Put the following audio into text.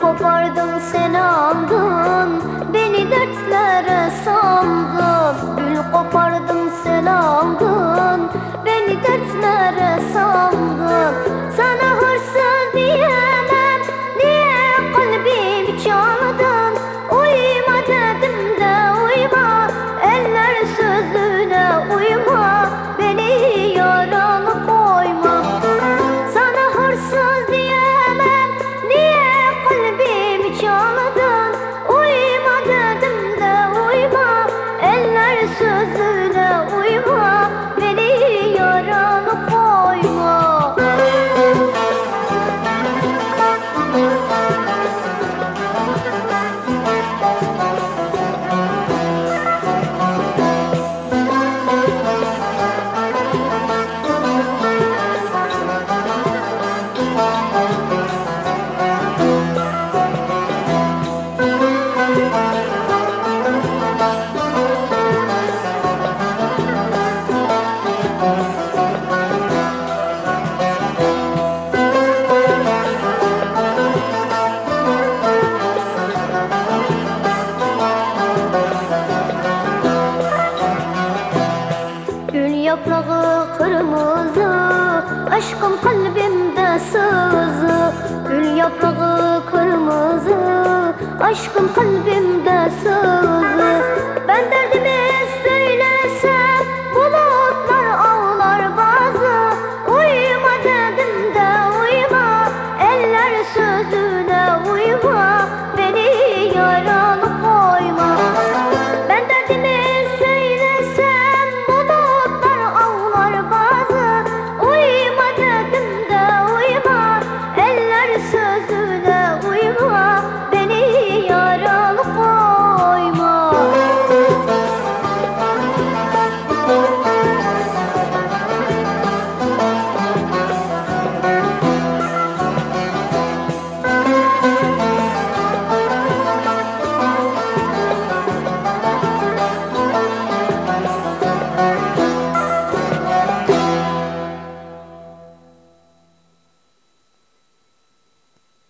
kopardın sen aldın Beni dertlere saldın Gül Mother. Yaprağı kırmızı Aşkım kalbimde sızı. Gül yaprağı kırmızı Aşkım kalbimde